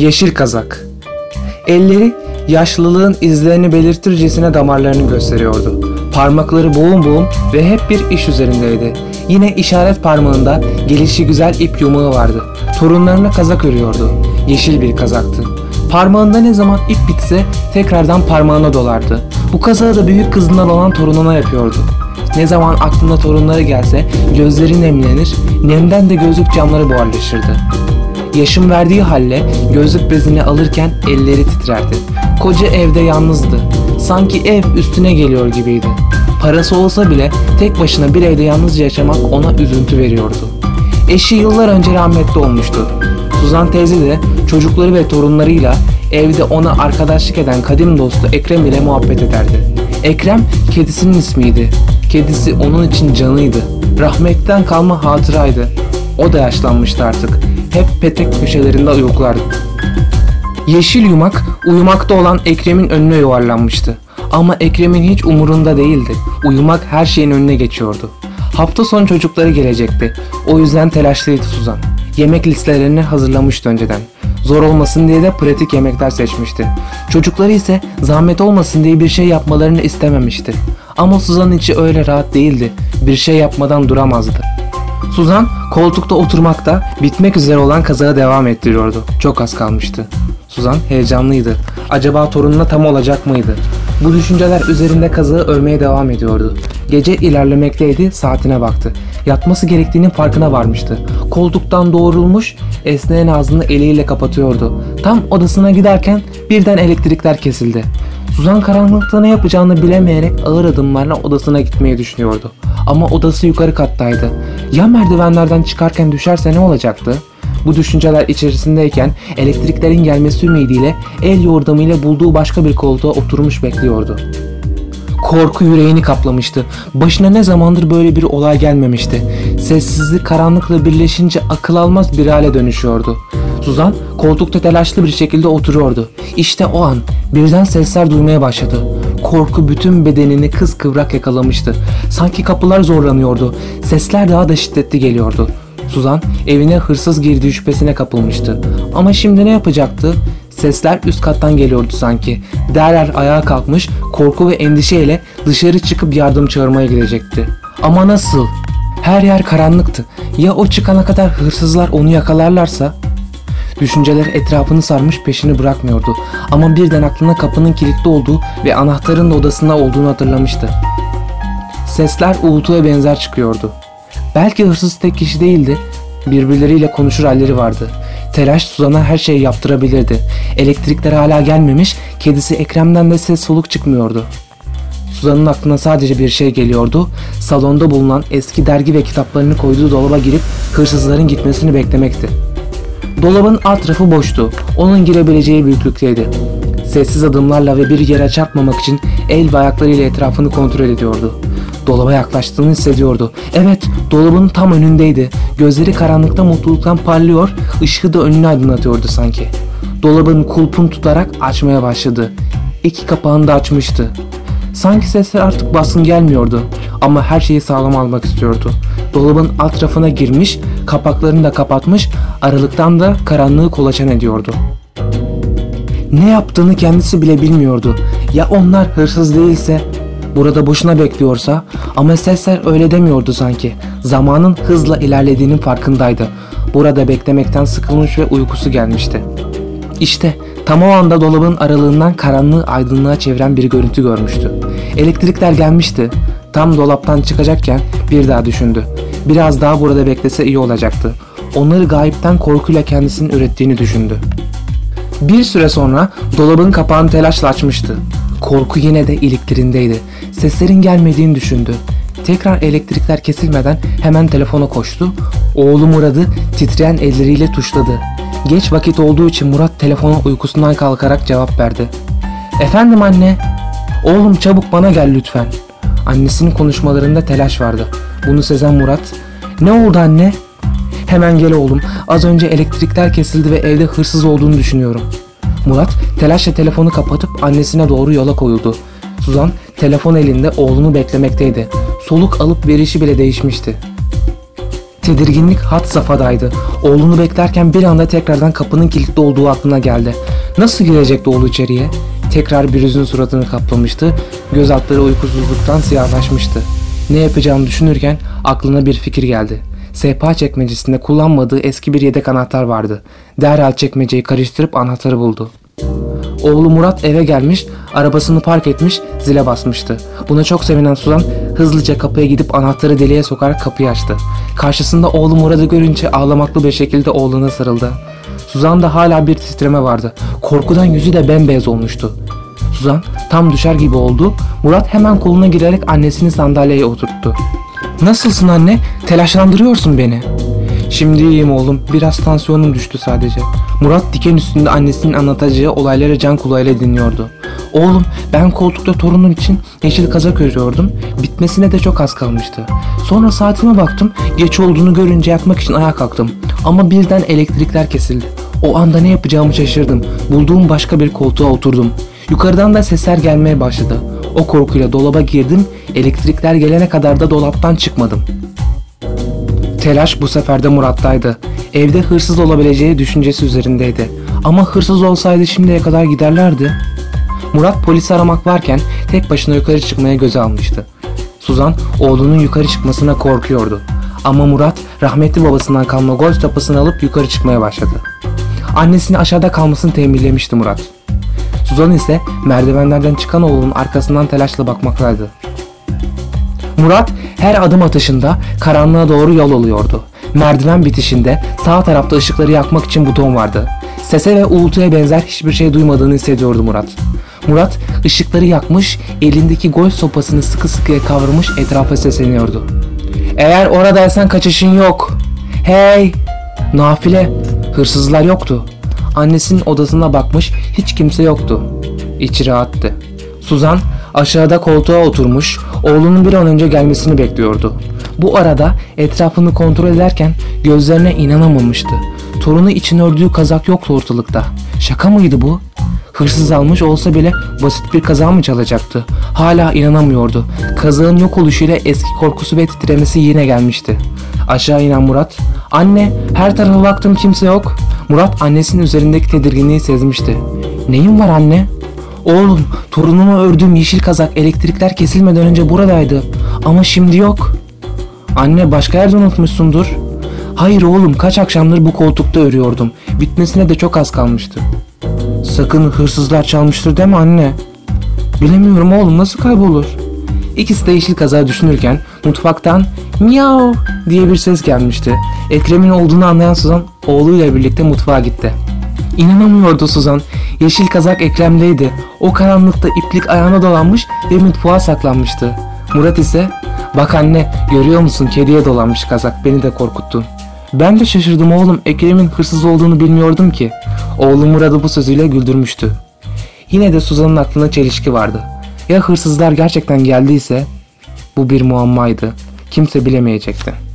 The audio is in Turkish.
Yeşil kazak. Elleri yaşlılığın izlerini belirtircesine damarlarını gösteriyordu. Parmakları boğum boğum ve hep bir iş üzerindeydi. Yine işaret parmağında gelişi güzel ip yumağı vardı. Torunlarına kazak örüyordu. Yeşil bir kazaktı. Parmağında ne zaman ip bitse tekrardan parmağına dolardı. Bu kazağı da büyük kızından olan torununa yapıyordu. Ne zaman aklına torunları gelse gözleri nemlenir, nemden de gözlük camları buharlaşırdı. Yaşım verdiği halle gözlük bezini alırken elleri titrerdi. Koca evde yalnızdı. Sanki ev üstüne geliyor gibiydi. Parası olsa bile tek başına bir evde yalnızca yaşamak ona üzüntü veriyordu. Eşi yıllar önce rahmetli olmuştu. Suzan teyze de çocukları ve torunlarıyla evde ona arkadaşlık eden kadim dostu Ekrem ile muhabbet ederdi. Ekrem kedisinin ismiydi. Kedisi onun için canıydı. Rahmetten kalma hatıraydı. O da yaşlanmıştı artık. Hep petek köşelerinde uyuklardı. Yeşil yumak uyumakta olan Ekrem'in önüne yuvarlanmıştı. Ama Ekrem'in hiç umurunda değildi. Uyumak her şeyin önüne geçiyordu. Hafta sonu çocukları gelecekti. O yüzden telaşlıydı Suzan. Yemek listelerini hazırlamıştı önceden. Zor olmasın diye de pratik yemekler seçmişti. Çocukları ise zahmet olmasın diye bir şey yapmalarını istememişti. Ama Suzan'ın içi öyle rahat değildi. Bir şey yapmadan duramazdı. Suzan koltukta oturmakta bitmek üzere olan kazağı devam ettiriyordu. Çok az kalmıştı. Suzan heyecanlıydı. Acaba torununa tam olacak mıydı? Bu düşünceler üzerinde kazağı örmeye devam ediyordu. Gece ilerlemekteydi, saatine baktı. Yatması gerektiğinin farkına varmıştı. Koltuktan doğrulmuş, esneyen ağzını eliyle kapatıyordu. Tam odasına giderken birden elektrikler kesildi. Suzan karanlıkta ne yapacağını bilemeyerek ağır adımlarla odasına gitmeyi düşünüyordu. Ama odası yukarı kattaydı. Ya merdivenlerden çıkarken düşerse ne olacaktı? Bu düşünceler içerisindeyken elektriklerin gelmesi ümidiyle el yordamıyla bulduğu başka bir koltuğa oturmuş bekliyordu. Korku yüreğini kaplamıştı. Başına ne zamandır böyle bir olay gelmemişti. Sessizlik karanlıkla birleşince akıl almaz bir hale dönüşüyordu. Suzan koltukta telaşlı bir şekilde oturuyordu. İşte o an birden sesler duymaya başladı. Korku bütün bedenini kız kıvrak yakalamıştı. Sanki kapılar zorlanıyordu. Sesler daha da şiddetli geliyordu. Suzan evine hırsız girdiği şüphesine kapılmıştı. Ama şimdi ne yapacaktı? Sesler üst kattan geliyordu sanki. Derler ayağa kalkmış, korku ve endişeyle dışarı çıkıp yardım çağırmaya gidecekti. Ama nasıl? Her yer karanlıktı. Ya o çıkana kadar hırsızlar onu yakalarlarsa? Düşünceler etrafını sarmış peşini bırakmıyordu. Ama birden aklına kapının kilitli olduğu ve anahtarın da odasında olduğunu hatırlamıştı. Sesler uğultuya benzer çıkıyordu. Belki hırsız tek kişi değildi. Birbirleriyle konuşur halleri vardı. Telaş Suzan'a her şeyi yaptırabilirdi. Elektrikler hala gelmemiş, kedisi Ekrem'den de ses soluk çıkmıyordu. Suzan'ın aklına sadece bir şey geliyordu. Salonda bulunan eski dergi ve kitaplarını koyduğu dolaba girip hırsızların gitmesini beklemekti. Dolabın alt tarafı boştu. Onun girebileceği büyüklükteydi. Sessiz adımlarla ve bir yere çarpmamak için el ve ayaklarıyla etrafını kontrol ediyordu. Dolaba yaklaştığını hissediyordu. Evet, dolabın tam önündeydi. Gözleri karanlıkta mutluluktan parlıyor, ışığı da önünü aydınlatıyordu sanki. Dolabın kulpunu tutarak açmaya başladı. İki kapağını da açmıştı. Sanki sesler artık baskın gelmiyordu ama her şeyi sağlam almak istiyordu. Dolabın alt rafına girmiş, kapaklarını da kapatmış, aralıktan da karanlığı kolaçan ediyordu. Ne yaptığını kendisi bile bilmiyordu. Ya onlar hırsız değilse? Burada boşuna bekliyorsa? Ama sesler öyle demiyordu sanki. Zamanın hızla ilerlediğinin farkındaydı. Burada beklemekten sıkılmış ve uykusu gelmişti. İşte tam o anda dolabın aralığından karanlığı aydınlığa çeviren bir görüntü görmüştü. Elektrikler gelmişti. Tam dolaptan çıkacakken bir daha düşündü. Biraz daha burada beklese iyi olacaktı. Onları gayipten korkuyla kendisinin ürettiğini düşündü. Bir süre sonra dolabın kapağını telaşla açmıştı. Korku yine de iliklerindeydi. Seslerin gelmediğini düşündü. Tekrar elektrikler kesilmeden hemen telefona koştu. Oğlu Murat'ı titreyen elleriyle tuşladı. Geç vakit olduğu için Murat telefona uykusundan kalkarak cevap verdi. Efendim anne. Oğlum çabuk bana gel lütfen. Annesinin konuşmalarında telaş vardı. Bunu sezen Murat. Ne oldu anne? Hemen gel oğlum. Az önce elektrikler kesildi ve evde hırsız olduğunu düşünüyorum. Murat telaşla telefonu kapatıp annesine doğru yola koyuldu. Suzan telefon elinde oğlunu beklemekteydi. Soluk alıp verişi bile değişmişti. Tedirginlik hat safhadaydı. Oğlunu beklerken bir anda tekrardan kapının kilitli olduğu aklına geldi. Nasıl girecekti oğlu içeriye? Tekrar bir yüzün suratını kaplamıştı. Göz altları uykusuzluktan siyahlaşmıştı. Ne yapacağını düşünürken aklına bir fikir geldi. Sehpa çekmecesinde kullanmadığı eski bir yedek anahtar vardı. Derhal çekmeceyi karıştırıp anahtarı buldu. Oğlu Murat eve gelmiş, arabasını park etmiş, zile basmıştı. Buna çok sevinen Suzan hızlıca kapıya gidip anahtarı deliğe sokarak kapıyı açtı. Karşısında oğlu Murat'ı görünce ağlamaklı bir şekilde oğluna sarıldı. Suzan'da hala bir titreme vardı. Korkudan yüzü de bembeyaz olmuştu. Suzan tam düşer gibi oldu. Murat hemen koluna girerek annesini sandalyeye oturttu. Nasılsın anne? Telaşlandırıyorsun beni. Şimdi iyiyim oğlum. Biraz tansiyonum düştü sadece. Murat diken üstünde annesinin anlatacağı olayları can kulağıyla dinliyordu. Oğlum ben koltukta torunum için yeşil kazak örüyordum. Bitmesine de çok az kalmıştı. Sonra saatime baktım. Geç olduğunu görünce yatmak için ayağa kalktım. Ama birden elektrikler kesildi. O anda ne yapacağımı şaşırdım. Bulduğum başka bir koltuğa oturdum. Yukarıdan da sesler gelmeye başladı. O korkuyla dolaba girdim. Elektrikler gelene kadar da dolaptan çıkmadım. Telaş bu sefer de Murat'taydı. Evde hırsız olabileceği düşüncesi üzerindeydi. Ama hırsız olsaydı şimdiye kadar giderlerdi. Murat polisi aramak varken tek başına yukarı çıkmaya göze almıştı. Suzan oğlunun yukarı çıkmasına korkuyordu. Ama Murat rahmetli babasından kalma golf tapasını alıp yukarı çıkmaya başladı. Annesini aşağıda kalmasını tembihlemişti Murat. Suzan ise merdivenlerden çıkan oğlunun arkasından telaşla bakmaktaydı. Murat her adım atışında karanlığa doğru yol alıyordu. Merdiven bitişinde sağ tarafta ışıkları yakmak için buton vardı. Sese ve uğultuya benzer hiçbir şey duymadığını hissediyordu Murat. Murat ışıkları yakmış, elindeki golf sopasını sıkı sıkıya kavramış etrafa sesleniyordu. Eğer oradaysan kaçışın yok. Hey! Nafile, hırsızlar yoktu. Annesinin odasına bakmış, hiç kimse yoktu. İçi rahattı. Suzan aşağıda koltuğa oturmuş, oğlunun bir an önce gelmesini bekliyordu. Bu arada etrafını kontrol ederken gözlerine inanamamıştı. Torunu için ördüğü kazak yoktu ortalıkta. Şaka mıydı bu? Hırsız almış olsa bile basit bir kaza mı çalacaktı? Hala inanamıyordu. Kazağın yok oluşuyla eski korkusu ve titremesi yine gelmişti. Aşağı inen Murat, "Anne, her tarafa baktım kimse yok." Murat annesinin üzerindeki tedirginliği sezmişti. "Neyin var anne?" Oğlum, torunuma ördüğüm yeşil kazak elektrikler kesilmeden önce buradaydı. Ama şimdi yok. Anne başka yerde unutmuşsundur. Hayır oğlum kaç akşamdır bu koltukta örüyordum. Bitmesine de çok az kalmıştı. Sakın hırsızlar çalmıştır deme anne. Bilemiyorum oğlum nasıl kaybolur? İkisi de yeşil kazağı düşünürken mutfaktan miyav diye bir ses gelmişti. Ekrem'in olduğunu anlayan Suzan oğluyla birlikte mutfağa gitti. İnanamıyordu Suzan. Yeşil kazak Ekrem'deydi. O karanlıkta iplik ayağına dolanmış ve mutfağa saklanmıştı. Murat ise bak anne görüyor musun kediye dolanmış kazak beni de korkuttun. Ben de şaşırdım oğlum Ekrem'in hırsız olduğunu bilmiyordum ki. Oğlum Murat'ı bu sözüyle güldürmüştü. Yine de Suzan'ın aklına çelişki vardı. Ya hırsızlar gerçekten geldiyse? Bu bir muammaydı. Kimse bilemeyecekti.